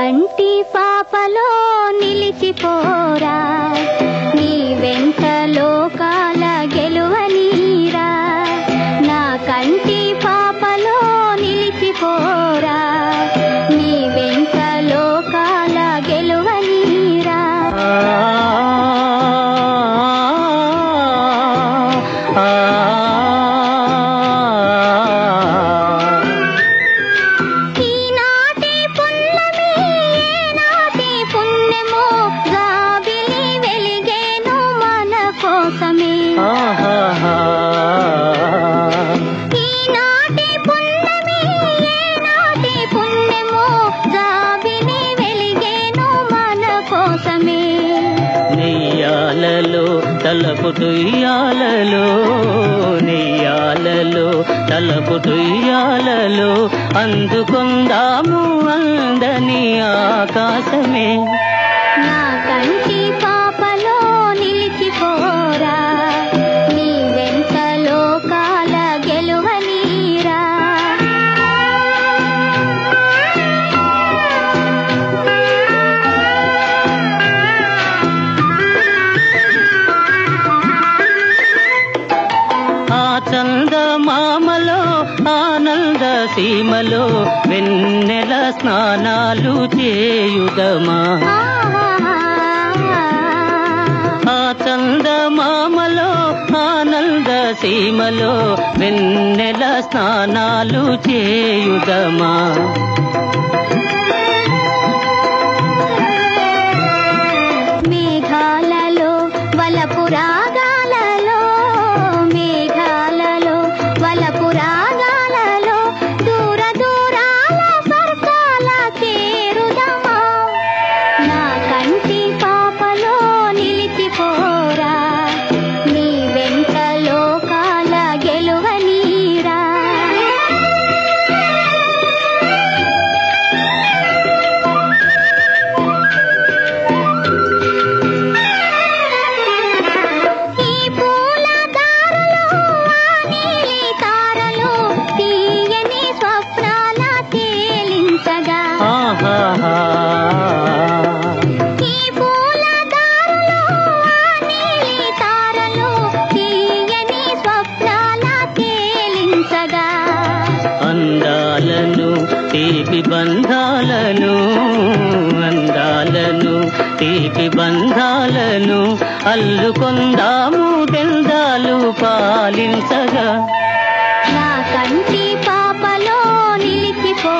కంటి పాపలో నిలిచిపోరా నీ వెంట లోకాల గెలువనీరా నా కంటి పాపలో నిలిచిపోరా నీ వెంట లోకాల గెలువనీరా ఆ కోసమే. నెయ్యాలలో తలపుటుయ్యాలలో నెయ్యాలలో తలపుటుయ్యాలలో అందుకుందాము అందని ఆకాశమే. నా కంటి సీమలో వెన్నెల స్నానాలు చేయుదమా? ఆ చందమామలో ఆనంద సీమలో వెన్నెల స్నానాలు చేయుదమా? తీపి బంధాలను అందాలను తీపి బంధాలను అల్లుకొందాము గంధాలు పాలించగా. నా కంటి పాపలో నిలిచిపో